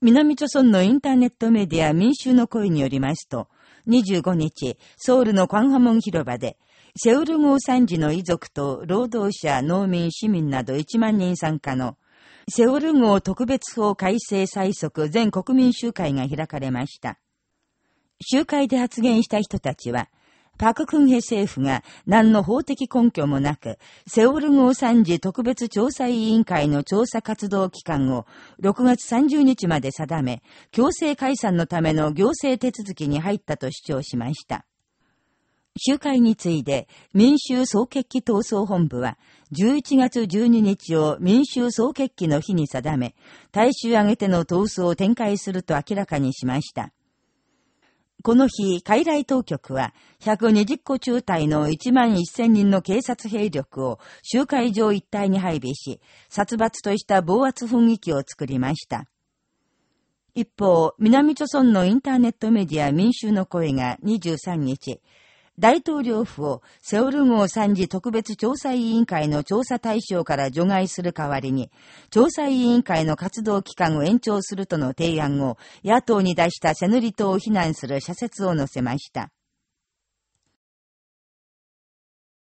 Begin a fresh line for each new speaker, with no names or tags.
南朝村のインターネットメディア民衆の声によりますと、25日、ソウルのクァンハモン広場で、セウル号参事の遺族と労働者、農民、市民など1万人参加の、セウル号特別法改正最速全国民集会が開かれました。集会で発言した人たちは、パククンヘ政府が何の法的根拠もなく、セオル号参事特別調査委員会の調査活動期間を6月30日まで定め、強制解散のための行政手続きに入ったと主張しました。集会について、民衆総決起闘争本部は、11月12日を民衆総決起の日に定め、大衆挙げての闘争を展開すると明らかにしました。この日、海来当局は、120個中隊の1万1000人の警察兵力を集会場一帯に配備し、殺伐とした暴圧雰囲気を作りました。一方、南朝村のインターネットメディア民衆の声が23日、大統領府をセオル号参事特別調査委員会の調査対象から除外する代わりに、調査委員会の活動期間を延長するとの提案を野党に出したセヌリ党を非難する社説を載せました。